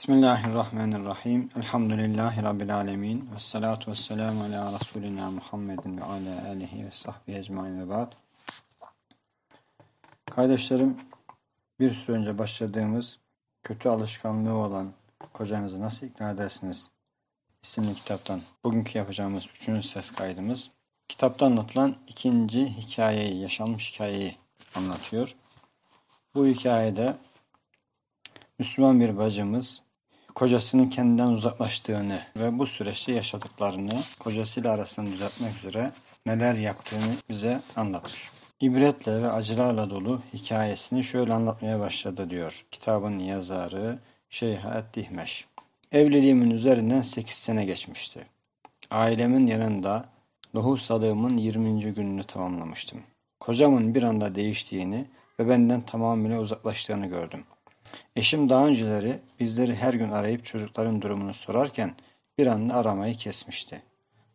Bismillahirrahmanirrahim. Elhamdülillahi Rabbil alemin. Ve salatu ve selamu ala Resulina Muhammedin ve ala alihi ve sahbihi ecmain ve ba'd. Kardeşlerim, bir süre önce başladığımız kötü alışkanlığı olan kocanızı nasıl ikna edersiniz isimli kitaptan bugünkü yapacağımız üçüncü ses kaydımız. Kitapta anlatılan ikinci hikayeyi, yaşanmış hikayeyi anlatıyor. Bu hikayede Müslüman bir bacımız kocasının kendinden uzaklaştığını ve bu süreçte yaşadıklarını kocasıyla arasını düzeltmek üzere neler yaptığını bize anlatır. İbretle ve acılarla dolu hikayesini şöyle anlatmaya başladı diyor. Kitabın yazarı Şeyh Dihmeş. Evliliğimin üzerinden 8 sene geçmişti. Ailemin yanında lohusalığımın 20. gününü tamamlamıştım. Kocamın bir anda değiştiğini ve benden tamamıyla uzaklaştığını gördüm. Eşim daha önceleri bizleri her gün arayıp çocukların durumunu sorarken bir anda aramayı kesmişti.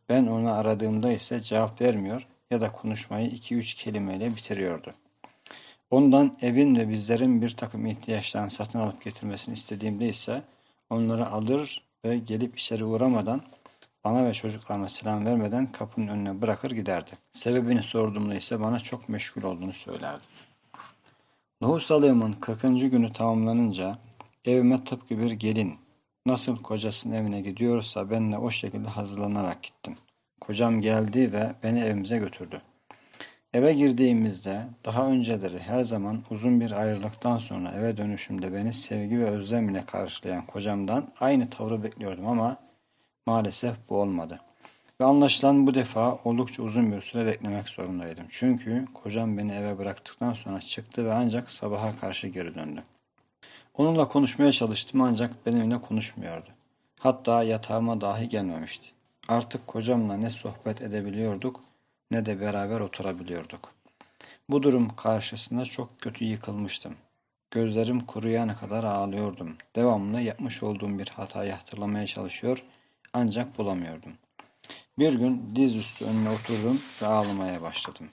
Ben onu aradığımda ise cevap vermiyor ya da konuşmayı iki üç kelimeyle bitiriyordu. Ondan evin ve bizlerin bir takım ihtiyaçlarını satın alıp getirmesini istediğimde ise onları alır ve gelip içeri uğramadan bana ve çocuklarıma selam vermeden kapının önüne bırakır giderdi. Sebebini sorduğumda ise bana çok meşgul olduğunu söylerdi. Lohusalığımın 40. günü tamamlanınca evime tıpkı bir gelin nasıl kocasının evine gidiyorsa ben de o şekilde hazırlanarak gittim. Kocam geldi ve beni evimize götürdü. Eve girdiğimizde daha önceleri her zaman uzun bir ayrılıktan sonra eve dönüşümde beni sevgi ve özlem ile karşılayan kocamdan aynı tavrı bekliyordum ama maalesef bu olmadı. Ve anlaşılan bu defa oldukça uzun bir süre beklemek zorundaydım. Çünkü kocam beni eve bıraktıktan sonra çıktı ve ancak sabaha karşı geri döndü. Onunla konuşmaya çalıştım ancak benimle konuşmuyordu. Hatta yatağıma dahi gelmemişti. Artık kocamla ne sohbet edebiliyorduk ne de beraber oturabiliyorduk. Bu durum karşısında çok kötü yıkılmıştım. Gözlerim kuruyana kadar ağlıyordum. Devamlı yapmış olduğum bir hatayı hatırlamaya çalışıyor ancak bulamıyordum. Bir gün dizüstü önüne oturdum ve ağlamaya başladım.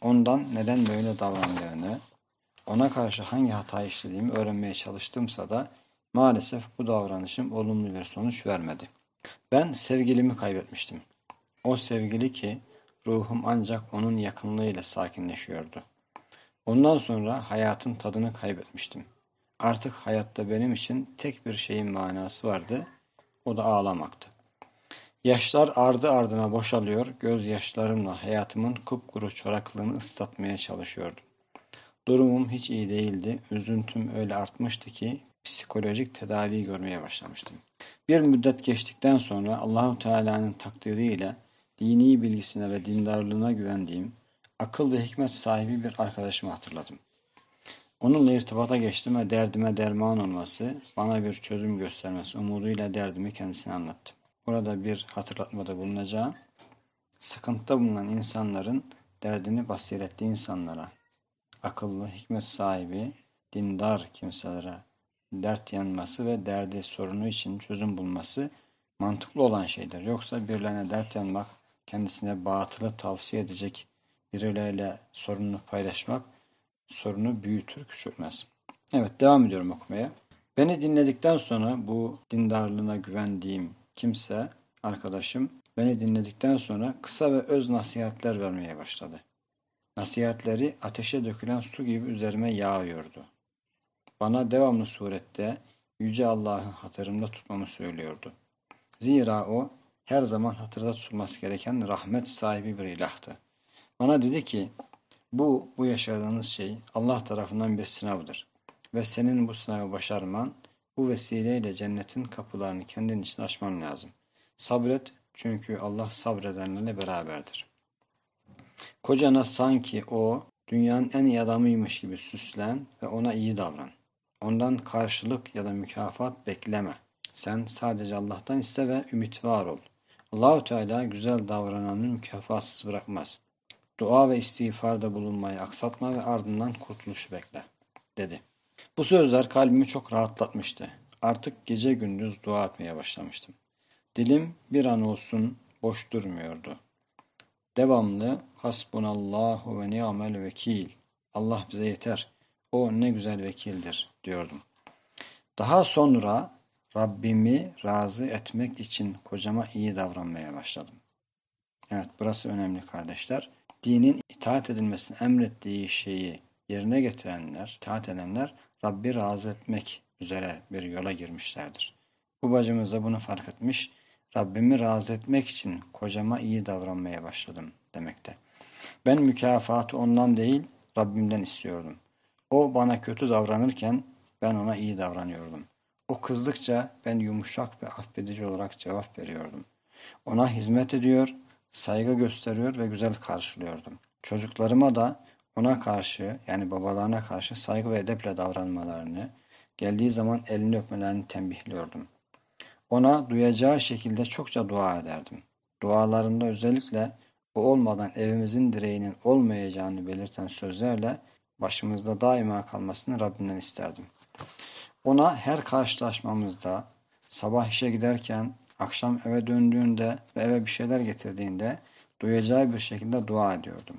Ondan neden böyle davrandığını, ona karşı hangi hata işlediğimi öğrenmeye çalıştımsa da maalesef bu davranışım olumlu bir sonuç vermedi. Ben sevgilimi kaybetmiştim. O sevgili ki ruhum ancak onun yakınlığıyla sakinleşiyordu. Ondan sonra hayatın tadını kaybetmiştim. Artık hayatta benim için tek bir şeyin manası vardı, o da ağlamaktı. Yaşlar ardı ardına boşalıyor, gözyaşlarımla hayatımın kupkuru çoraklığını ıslatmaya çalışıyordum. Durumum hiç iyi değildi, üzüntüm öyle artmıştı ki psikolojik tedavi görmeye başlamıştım. Bir müddet geçtikten sonra Allahu Teala'nın takdiriyle dini bilgisine ve dindarlığına güvendiğim, akıl ve hikmet sahibi bir arkadaşımı hatırladım. Onunla irtibata geçtim ve derdime derman olması, bana bir çözüm göstermesi umuduyla derdimi kendisine anlattım. Burada bir hatırlatmada bulunacağım. Sıkıntıda bulunan insanların derdini basiretli insanlara, akıllı, hikmet sahibi, dindar kimselere dert yanması ve derdi sorunu için çözüm bulması mantıklı olan şeydir. Yoksa birilerine dert yanmak, kendisine batılı tavsiye edecek birileriyle sorununu paylaşmak sorunu büyütür, küçültmez. Evet, devam ediyorum okumaya. Beni dinledikten sonra bu dindarlığına güvendiğim kimse, arkadaşım beni dinledikten sonra kısa ve öz nasihatler vermeye başladı. Nasihatleri ateşe dökülen su gibi üzerime yağıyordu. Bana devamlı surette Yüce Allah'ı hatırımda tutmamı söylüyordu. Zira o her zaman hatırda tutulması gereken rahmet sahibi bir ilahtı. Bana dedi ki, bu, bu yaşadığınız şey Allah tarafından bir sınavdır. Ve senin bu sınavı başarman, bu vesileyle cennetin kapılarını kendin için açman lazım. Sabret çünkü Allah sabredenlerle beraberdir. Kocana sanki o dünyanın en iyi adamıymış gibi süslen ve ona iyi davran. Ondan karşılık ya da mükafat bekleme. Sen sadece Allah'tan iste ve ümit var ol. Allahu Teala güzel davrananı mükafatsız bırakmaz. Dua ve istiğfarda bulunmayı aksatma ve ardından kurtuluşu bekle, dedi. Bu sözler kalbimi çok rahatlatmıştı. Artık gece gündüz dua etmeye başlamıştım. Dilim bir an olsun boş durmuyordu. Devamlı hasbunallahu ve ni'mel vekil. Allah bize yeter. O ne güzel vekildir diyordum. Daha sonra Rabbimi razı etmek için kocama iyi davranmaya başladım. Evet burası önemli kardeşler. Dinin itaat edilmesini emrettiği şeyi yerine getirenler, itaat edenler Rabbi razı etmek üzere bir yola girmişlerdir. Bu bacımız da bunu fark etmiş. Rabbimi razı etmek için kocama iyi davranmaya başladım demekte. Ben mükafatı ondan değil Rabbimden istiyordum. O bana kötü davranırken ben ona iyi davranıyordum. O kızdıkça ben yumuşak ve affedici olarak cevap veriyordum. Ona hizmet ediyor, saygı gösteriyor ve güzel karşılıyordum. Çocuklarıma da ona karşı yani babalarına karşı saygı ve edeple davranmalarını, geldiği zaman elini öpmelerini tembihliyordum. Ona duyacağı şekilde çokça dua ederdim. Dualarımda özellikle o olmadan evimizin direğinin olmayacağını belirten sözlerle başımızda daima kalmasını Rabbimden isterdim. Ona her karşılaşmamızda, sabah işe giderken, akşam eve döndüğünde ve eve bir şeyler getirdiğinde duyacağı bir şekilde dua ediyordum.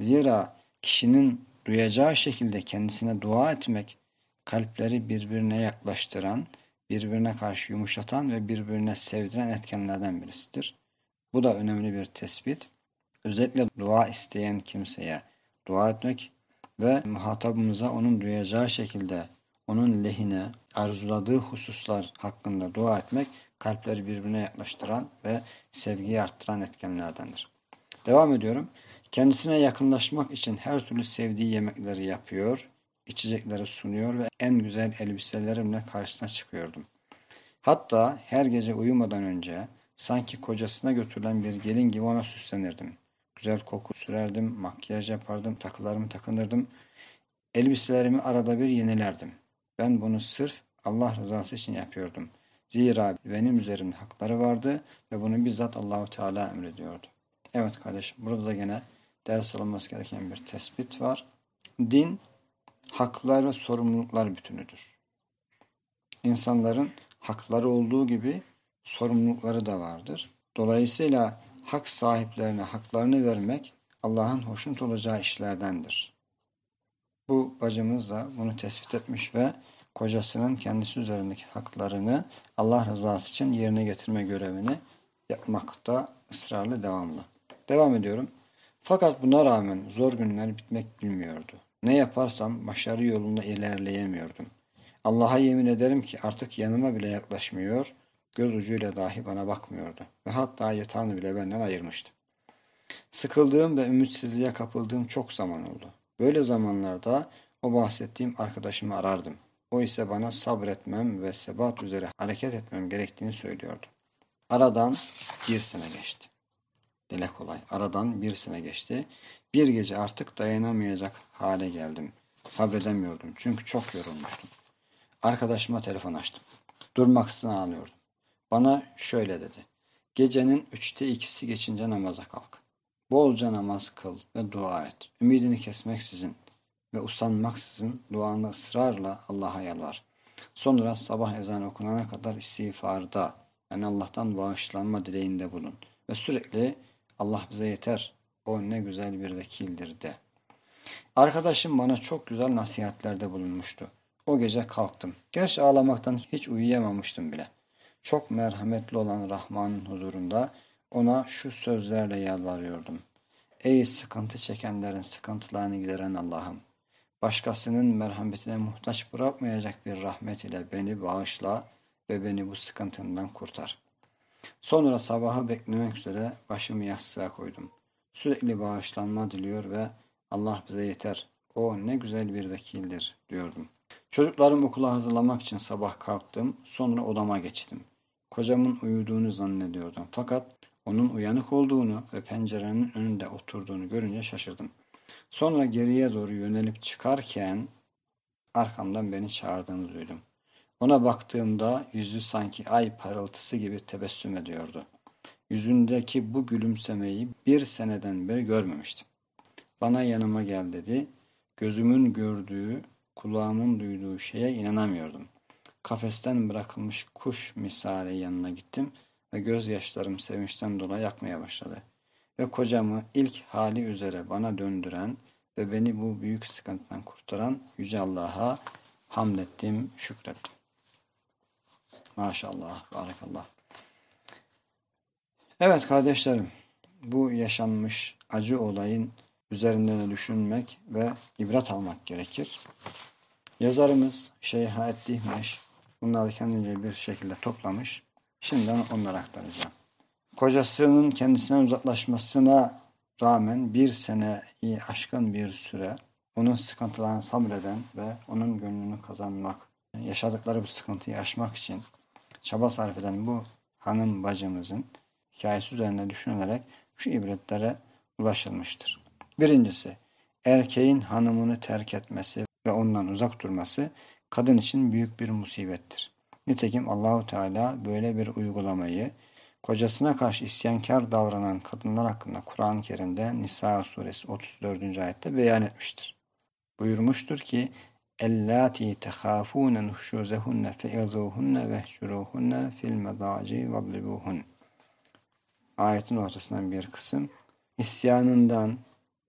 Zira kişinin duyacağı şekilde kendisine dua etmek, kalpleri birbirine yaklaştıran, birbirine karşı yumuşatan ve birbirine sevdiren etkenlerden birisidir. Bu da önemli bir tespit. Özellikle dua isteyen kimseye dua etmek ve muhatabımıza onun duyacağı şekilde onun lehine arzuladığı hususlar hakkında dua etmek kalpleri birbirine yaklaştıran ve sevgiyi arttıran etkenlerdendir. Devam ediyorum. Kendisine yakınlaşmak için her türlü sevdiği yemekleri yapıyor, içecekleri sunuyor ve en güzel elbiselerimle karşısına çıkıyordum. Hatta her gece uyumadan önce sanki kocasına götürülen bir gelin gibi ona süslenirdim. Güzel koku sürerdim, makyaj yapardım, takılarımı takınırdım. Elbiselerimi arada bir yenilerdim. Ben bunu sırf Allah rızası için yapıyordum. Zira benim üzerimde hakları vardı ve bunu bizzat Allahu Teala emrediyordu. Evet kardeşim burada da gene ders alınması gereken bir tespit var. Din haklar ve sorumluluklar bütünüdür. İnsanların hakları olduğu gibi sorumlulukları da vardır. Dolayısıyla hak sahiplerine haklarını vermek Allah'ın hoşnut olacağı işlerdendir. Bu bacımız da bunu tespit etmiş ve kocasının kendisi üzerindeki haklarını Allah rızası için yerine getirme görevini yapmakta ısrarlı devamlı. Devam ediyorum. Fakat buna rağmen zor günler bitmek bilmiyordu. Ne yaparsam başarı yolunda ilerleyemiyordum. Allah'a yemin ederim ki artık yanıma bile yaklaşmıyor, göz ucuyla dahi bana bakmıyordu ve hatta yatağını bile benden ayırmıştı. Sıkıldığım ve ümitsizliğe kapıldığım çok zaman oldu. Böyle zamanlarda o bahsettiğim arkadaşımı arardım. O ise bana sabretmem ve sebat üzere hareket etmem gerektiğini söylüyordu. Aradan bir sene geçti. Dile kolay. Aradan bir sene geçti. Bir gece artık dayanamayacak hale geldim. Sabredemiyordum çünkü çok yorulmuştum. Arkadaşıma telefon açtım. Durmaksızın ağlıyordum. Bana şöyle dedi. Gecenin üçte ikisi geçince namaza kalk. Bolca namaz kıl ve dua et. Ümidini kesmeksizin ve usanmaksızın duanı ısrarla Allah'a yalvar. Sonra sabah ezanı okunana kadar istiğfarda yani Allah'tan bağışlanma dileğinde bulun. Ve sürekli Allah bize yeter, o ne güzel bir vekildir de. Arkadaşım bana çok güzel nasihatlerde bulunmuştu. O gece kalktım. Gerçi ağlamaktan hiç uyuyamamıştım bile. Çok merhametli olan Rahman'ın huzurunda ona şu sözlerle yalvarıyordum. Ey sıkıntı çekenlerin sıkıntılarını gideren Allah'ım! Başkasının merhametine muhtaç bırakmayacak bir rahmet ile beni bağışla ve beni bu sıkıntımdan kurtar. Sonra sabahı beklemek üzere başımı yastığa koydum. Sürekli bağışlanma diliyor ve Allah bize yeter. O ne güzel bir vekildir diyordum. Çocuklarım okula hazırlamak için sabah kalktım. Sonra odama geçtim. Kocamın uyuduğunu zannediyordum. Fakat onun uyanık olduğunu ve pencerenin önünde oturduğunu görünce şaşırdım. Sonra geriye doğru yönelip çıkarken arkamdan beni çağırdığını duydum. Ona baktığımda yüzü sanki ay parıltısı gibi tebessüm ediyordu. Yüzündeki bu gülümsemeyi bir seneden beri görmemiştim. Bana yanıma gel dedi. Gözümün gördüğü, kulağımın duyduğu şeye inanamıyordum. Kafesten bırakılmış kuş misali yanına gittim ve gözyaşlarım sevinçten dolayı yakmaya başladı. Ve kocamı ilk hali üzere bana döndüren ve beni bu büyük sıkıntıdan kurtaran Yüce Allah'a hamd ettim, şükrettim. Maşallah, barakallah. Evet kardeşlerim, bu yaşanmış acı olayın üzerinde düşünmek ve ibret almak gerekir. Yazarımız Şeyh Eddihmeş bunları kendince bir şekilde toplamış. Şimdi onları aktaracağım. Kocasının kendisinden uzaklaşmasına rağmen bir seneyi aşkın bir süre onun sıkıntılarını sabreden ve onun gönlünü kazanmak, yaşadıkları bu sıkıntıyı aşmak için çaba sarf eden bu hanım bacımızın hikayesi üzerine düşünülerek şu ibretlere ulaşılmıştır. Birincisi, erkeğin hanımını terk etmesi ve ondan uzak durması kadın için büyük bir musibettir. Nitekim Allahu Teala böyle bir uygulamayı kocasına karşı isyankar davranan kadınlar hakkında Kur'an-ı Kerim'de Nisa suresi 34. ayette beyan etmiştir. Buyurmuştur ki Ellati tehafûne nuhşûzehunne fe'izûhunne vehşurûhunne fil medâci vadribuhun. Ayetin ortasından bir kısım. İsyanından,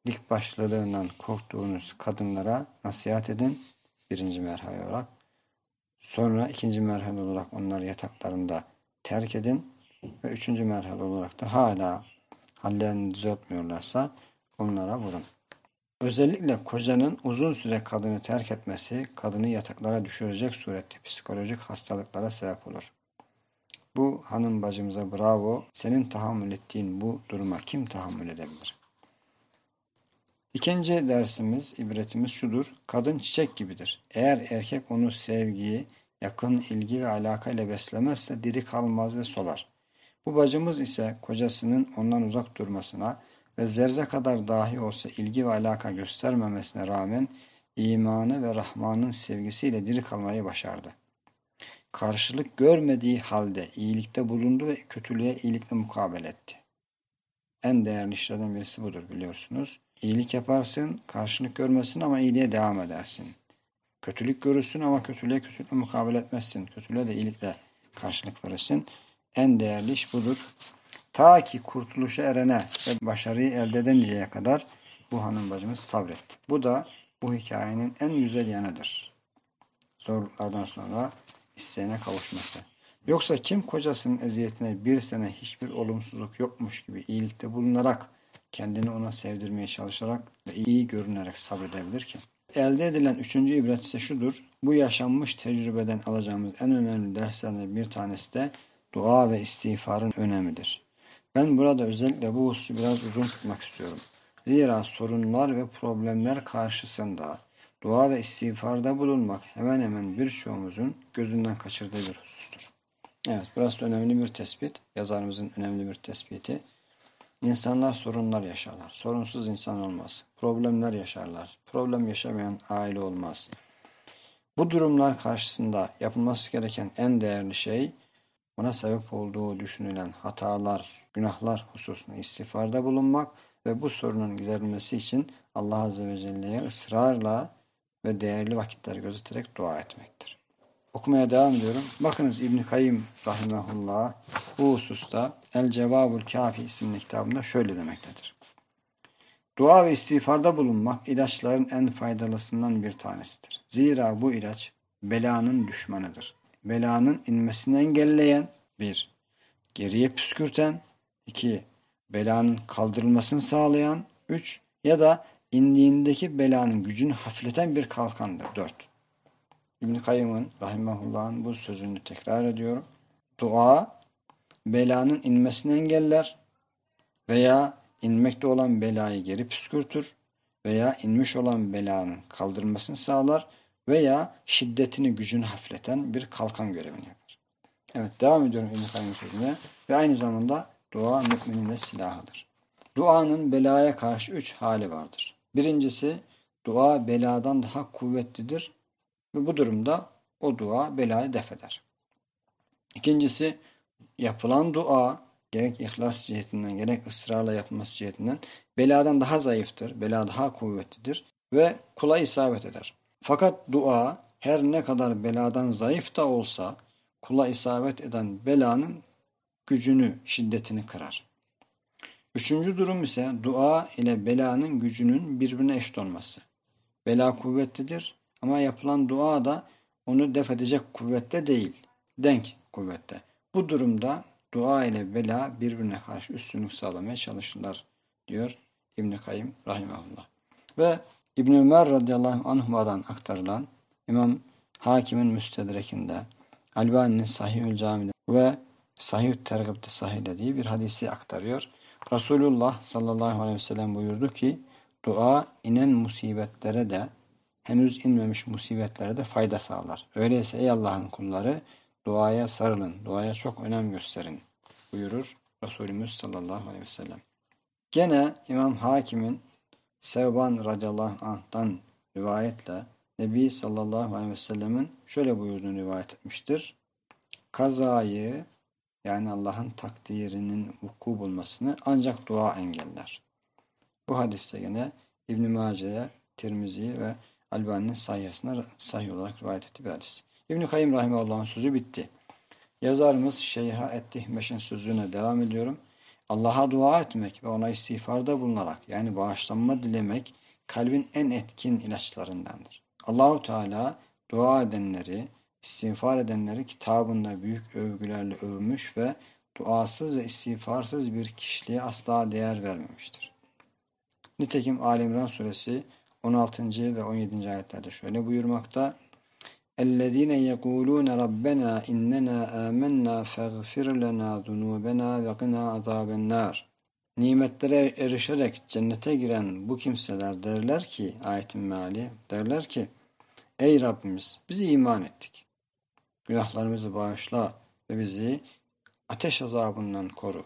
dik başlılığından korktuğunuz kadınlara nasihat edin. Birinci merhale olarak. Sonra ikinci merhale olarak onları yataklarında terk edin. Ve üçüncü merhale olarak da hala hallerini düzeltmiyorlarsa onlara vurun. Özellikle kocanın uzun süre kadını terk etmesi, kadını yataklara düşürecek surette psikolojik hastalıklara sebep olur. Bu hanım bacımıza bravo, senin tahammül ettiğin bu duruma kim tahammül edebilir? İkinci dersimiz, ibretimiz şudur. Kadın çiçek gibidir. Eğer erkek onu sevgiyi, yakın ilgi ve alakayla beslemezse diri kalmaz ve solar. Bu bacımız ise kocasının ondan uzak durmasına, ve zerre kadar dahi olsa ilgi ve alaka göstermemesine rağmen imanı ve Rahman'ın sevgisiyle diri kalmayı başardı. Karşılık görmediği halde iyilikte bulundu ve kötülüğe iyilikle mukabele etti. En değerli işlerden birisi budur biliyorsunuz. İyilik yaparsın, karşılık görmesin ama iyiliğe devam edersin. Kötülük görürsün ama kötülüğe kötülükle mukabele etmezsin. Kötülüğe de iyilikle karşılık verirsin. En değerli iş budur. Ta ki kurtuluşa erene ve başarıyı elde edinceye kadar bu hanım bacımız sabretti. Bu da bu hikayenin en güzel yanıdır. Zorluklardan sonra isteğine kavuşması. Yoksa kim kocasının eziyetine bir sene hiçbir olumsuzluk yokmuş gibi iyilikte bulunarak kendini ona sevdirmeye çalışarak ve iyi görünerek sabredebilir ki? Elde edilen üçüncü ibret ise şudur. Bu yaşanmış tecrübeden alacağımız en önemli derslerden bir tanesi de dua ve istiğfarın önemidir. Ben burada özellikle bu hususu biraz uzun tutmak istiyorum. Zira sorunlar ve problemler karşısında dua ve istiğfarda bulunmak hemen hemen birçoğumuzun gözünden kaçırdığı bir husustur. Evet, burası önemli bir tespit. Yazarımızın önemli bir tespiti. İnsanlar sorunlar yaşarlar. Sorunsuz insan olmaz. Problemler yaşarlar. Problem yaşamayan aile olmaz. Bu durumlar karşısında yapılması gereken en değerli şey buna sebep olduğu düşünülen hatalar, günahlar hususunda istiğfarda bulunmak ve bu sorunun giderilmesi için Allah Azze ve Celle'ye ısrarla ve değerli vakitler gözeterek dua etmektir. Okumaya devam ediyorum. Bakınız İbn-i Kayyım Rahimahullah bu hususta El Cevabul Kafi isimli kitabında şöyle demektedir. Dua ve istiğfarda bulunmak ilaçların en faydalısından bir tanesidir. Zira bu ilaç belanın düşmanıdır belanın inmesini engelleyen bir, geriye püskürten iki, belanın kaldırılmasını sağlayan üç ya da indiğindeki belanın gücünü hafifleten bir kalkandır. Dört. İbn-i Kayyım'ın rahimahullah'ın bu sözünü tekrar ediyorum. Dua belanın inmesini engeller veya inmekte olan belayı geri püskürtür veya inmiş olan belanın kaldırılmasını sağlar veya şiddetini, gücünü hafifleten bir kalkan görevini yapar. Evet devam ediyorum İbn-i sözüne. Ve aynı zamanda dua müminin de silahıdır. Duanın belaya karşı üç hali vardır. Birincisi dua beladan daha kuvvetlidir ve bu durumda o dua belayı def eder. İkincisi yapılan dua gerek ihlas cihetinden gerek ısrarla yapılması cihetinden beladan daha zayıftır, bela daha kuvvetlidir ve kula isabet eder. Fakat dua her ne kadar beladan zayıf da olsa kula isabet eden belanın gücünü, şiddetini kırar. Üçüncü durum ise dua ile belanın gücünün birbirine eşit olması. Bela kuvvetlidir ama yapılan dua da onu def edecek kuvvette değil. denk kuvvette. Bu durumda dua ile bela birbirine karşı üstünlük sağlamaya çalışırlar diyor İbn-i Kayyım Rahimahullah. Ve İbn Ömer radıyallahu anhuma'dan aktarılan İmam Hakim'in müstedrekinde, Albani'nin Sahihül Cami'de ve Sahih-ü Tergib'de sahihlediği bir hadisi aktarıyor. Resulullah sallallahu aleyhi ve sellem buyurdu ki, dua inen musibetlere de, henüz inmemiş musibetlere de fayda sağlar. Öyleyse ey Allah'ın kulları, duaya sarılın, duaya çok önem gösterin buyurur Resulümüz sallallahu aleyhi ve sellem. Gene İmam Hakim'in Sevban radıyallahu anh'tan rivayetle Nebi sallallahu aleyhi ve sellemin şöyle buyurduğunu rivayet etmiştir. Kazayı yani Allah'ın takdirinin vuku bulmasını ancak dua engeller. Bu hadiste gene İbn-i Mace'ye, Tirmizi ve Albani'nin sahihesine sahih olarak rivayet ettiği bir hadis. İbn-i Kayyum Rahimahullah'ın sözü bitti. Yazarımız Şeyha Ettihmeş'in sözüne devam ediyorum. Allah'a dua etmek ve ona istiğfarda bulunarak yani bağışlanma dilemek kalbin en etkin ilaçlarındandır. Allahu Teala dua edenleri, istiğfar edenleri kitabında büyük övgülerle övmüş ve duasız ve istiğfarsız bir kişiliğe asla değer vermemiştir. Nitekim Ali İmran suresi 16. ve 17. ayetlerde şöyle buyurmakta. اَلَّذ۪ينَ يَقُولُونَ رَبَّنَا اِنَّنَا آمَنَّا فَاغْفِرْ لَنَا ذُنُوبَنَا وَقِنَا عَذَابَ النَّارِ Nimetlere erişerek cennete giren bu kimseler derler ki, ayetin meali derler ki, Ey Rabbimiz bizi iman ettik. Günahlarımızı bağışla ve bizi ateş azabından koru.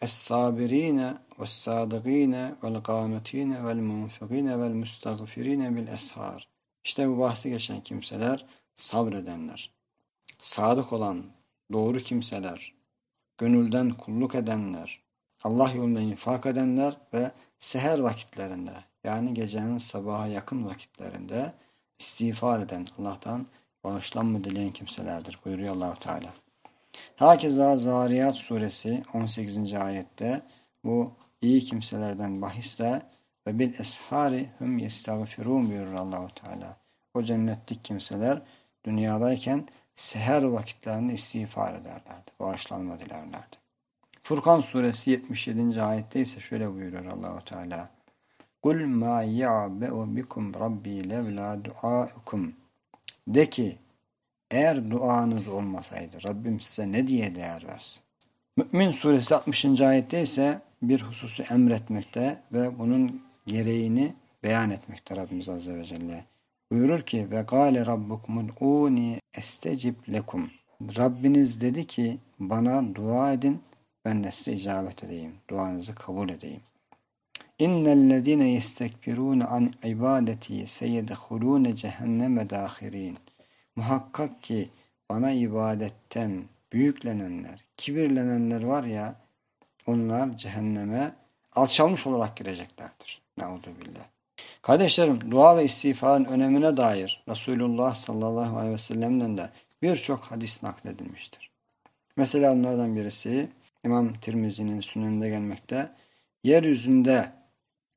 Es-sabirine ve's-sadıkine vel-qanitine vel-munfikine vel-müstagfirine bil-eshar. İşte bu bahsi geçen kimseler sabredenler, sadık olan doğru kimseler, gönülden kulluk edenler, Allah yolunda infak edenler ve seher vakitlerinde yani gecenin sabaha yakın vakitlerinde istiğfar eden Allah'tan bağışlanma dileyen kimselerdir buyuruyor Allahu Teala. Hakeza Zariyat suresi 18. ayette bu iyi kimselerden bahisle ve bil eshari hum yestağfirun buyurur Allahu Teala. O cennetlik kimseler dünyadayken seher vakitlerinde istiğfar ederlerdi. Bağışlanma dilerlerdi. Furkan suresi 77. ayette ise şöyle buyuruyor Allahu Teala. Kul ma ya'be'u bikum rabbi levla duaukum. De ki eğer duanız olmasaydı Rabbim size ne diye değer versin? Mü'min suresi 60. ayette ise bir hususu emretmekte ve bunun gereğini beyan etmekte Rabbimiz Azze ve Celle. Buyurur ki ve gâle rabbukum ud'ûni estecib lekum. Rabbiniz dedi ki bana dua edin ben de size icabet edeyim. Duanızı kabul edeyim. İnnellezîne yestekbirûne an ibadeti seyedhulûne cehenneme dâhirîn. Muhakkak ki bana ibadetten büyüklenenler, kibirlenenler var ya onlar cehenneme alçalmış olarak gireceklerdir. Neudübillah. Kardeşlerim dua ve istiğfarın önemine dair Resulullah sallallahu aleyhi ve sellem'den de birçok hadis nakledilmiştir. Mesela onlardan birisi İmam Tirmizi'nin süneninde gelmekte. Yeryüzünde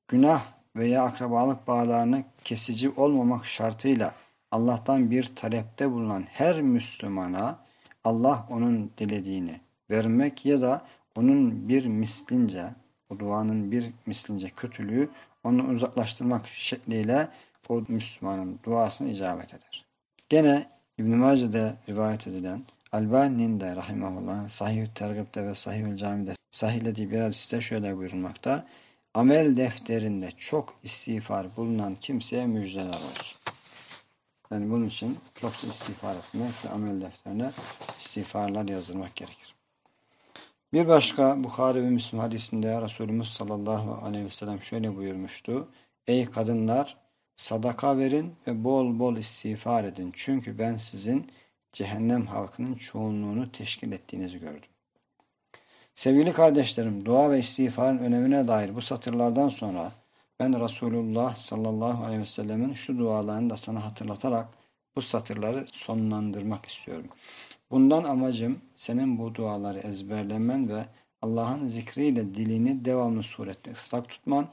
günah veya akrabalık bağlarını kesici olmamak şartıyla Allah'tan bir talepte bulunan her Müslümana Allah onun dilediğini vermek ya da onun bir mislince, o duanın bir mislince kötülüğü onu uzaklaştırmak şekliyle o Müslümanın duasını icabet eder. Gene İbn-i Mace'de rivayet edilen Albani'nin de rahimahullah Sahih-ü Tergib'de ve Sahih-ül Cami'de sahihlediği bir hadiste şöyle buyurulmakta. Amel defterinde çok istiğfar bulunan kimseye müjdeler olsun. Yani bunun için çok istiğfar etmek ve amel defterine istiğfarlar yazdırmak gerekir. Bir başka Bukhari ve Müslüm hadisinde Resulümüz sallallahu aleyhi ve sellem şöyle buyurmuştu. Ey kadınlar sadaka verin ve bol bol istiğfar edin. Çünkü ben sizin cehennem halkının çoğunluğunu teşkil ettiğinizi gördüm. Sevgili kardeşlerim, dua ve istiğfarın önemine dair bu satırlardan sonra ben Resulullah sallallahu aleyhi ve sellemin şu dualarını da sana hatırlatarak bu satırları sonlandırmak istiyorum. Bundan amacım senin bu duaları ezberlemen ve Allah'ın zikriyle dilini devamlı surette ıslak tutman,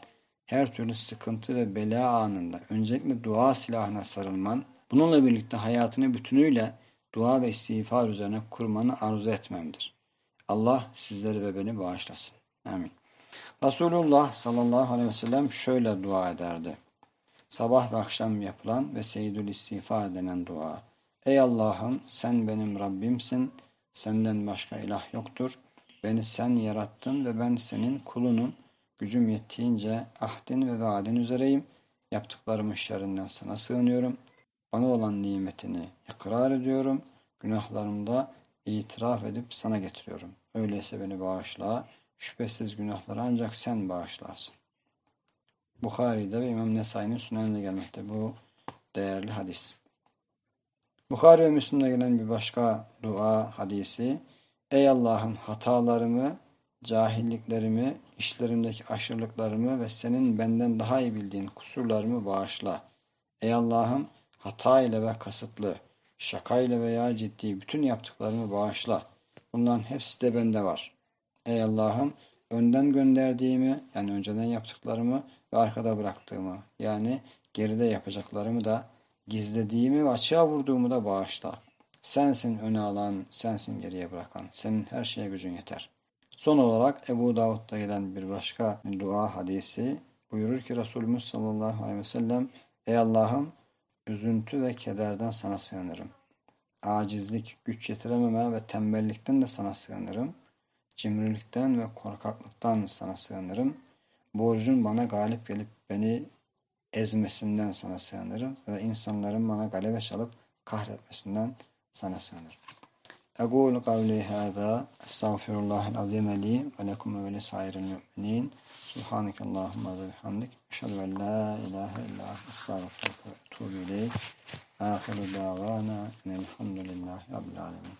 her türlü sıkıntı ve bela anında öncelikle dua silahına sarılman, bununla birlikte hayatını bütünüyle dua ve istiğfar üzerine kurmanı arzu etmemdir. Allah sizleri ve beni bağışlasın. Amin. Resulullah sallallahu aleyhi ve sellem şöyle dua ederdi. Sabah ve akşam yapılan ve seyyidül istiğfar denen dua. Ey Allah'ım sen benim Rabbimsin, senden başka ilah yoktur. Beni sen yarattın ve ben senin kulunum. Gücüm yettiğince ahdin ve vaadin üzereyim. Yaptıklarımın şerrinden sana sığınıyorum. Bana olan nimetini ikrar ediyorum. Günahlarımda itiraf edip sana getiriyorum. Öyleyse beni bağışla. Şüphesiz günahları ancak sen bağışlarsın. Bukhari'de ve İmam Nesai'nin süneninde gelmekte bu değerli hadis. Bukhari ve Müslim'de gelen bir başka dua hadisi. Ey Allah'ım hatalarımı, cahilliklerimi, işlerimdeki aşırılıklarımı ve senin benden daha iyi bildiğin kusurlarımı bağışla. Ey Allah'ım hata ile ve kasıtlı, şaka ile veya ciddi bütün yaptıklarımı bağışla. Bunların hepsi de bende var. Ey Allah'ım önden gönderdiğimi yani önceden yaptıklarımı ve arkada bıraktığımı yani geride yapacaklarımı da gizlediğimi ve açığa vurduğumu da bağışla. Sensin öne alan, sensin geriye bırakan. Senin her şeye gücün yeter. Son olarak Ebu Davud'da gelen bir başka dua hadisi buyurur ki Resulümüz sallallahu aleyhi ve sellem Ey Allah'ım üzüntü ve kederden sana sığınırım. Acizlik, güç yetirememe ve tembellikten de sana sığınırım. Cimrilikten ve korkaklıktan sana sığınırım. Borcun bana galip gelip beni ezmesinden sana sığınırım ve insanların bana galebe çalıp kahretmesinden sana sığınırım. أقول قولي هذا أستغفر الله العظيم لي ولكم ولسائر المؤمنين سبحانك اللهم وبحمدك أشهد أن لا إله إلا أنت أستغفرك وأتوب إليك آخر دعوانا أن الحمد لله رب العالمين